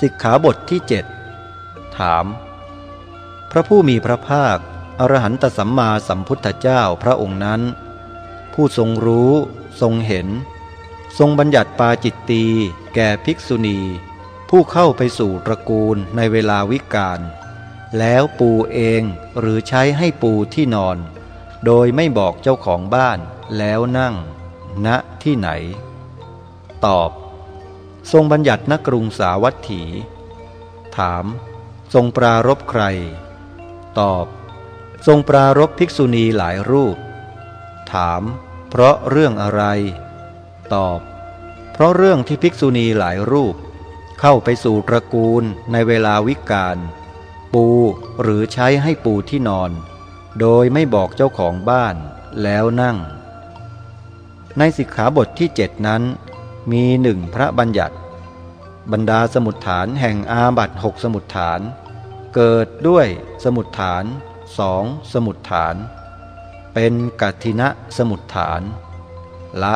สิกขาบทที่เจ็ดถาม พระผู้มีพระภาค อรหันตสัมมาสัมพุทธเจ้าพระองค์นั้น ผู้ทรงรู้ ทรงเห็น ทรงบัญญัติปาจิตตีแก่ภิกษุณี ผู้เข้าไปสู่ตระกูลในเวลาวิกาลแล้วปูเองหรือใช้ให้ปูที่นอน โดยไม่บอกเจ้าของบ้านแล้วนั่งณที่ไหน ตอบ ทรงบัญญัตินกรุงสาวัตถี ถาม ทรงปรารบใคร ตอบ ทรงปรารบภิกษุณีหลายรูป ถาม เพราะเรื่องอะไร ตอบ เพราะเรื่องที่ภิกษุณีหลายรูป เข้าไปสู่ตระกูลในเวลาวิกาลปูหรือใช้ให้ปูที่นอน โดยไม่บอกเจ้าของบ้านแล้วนั่ง ในสิกขาบทที่เจ็ดนั้น มีหนึ่งพระบัญญัติ บรรดาสมุดฐานแห่งอาบัตหกสมุดฐาน เกิดด้วยสมุดฐานสองสมุดฐาน เป็นกัตินะสมุดฐาน ละ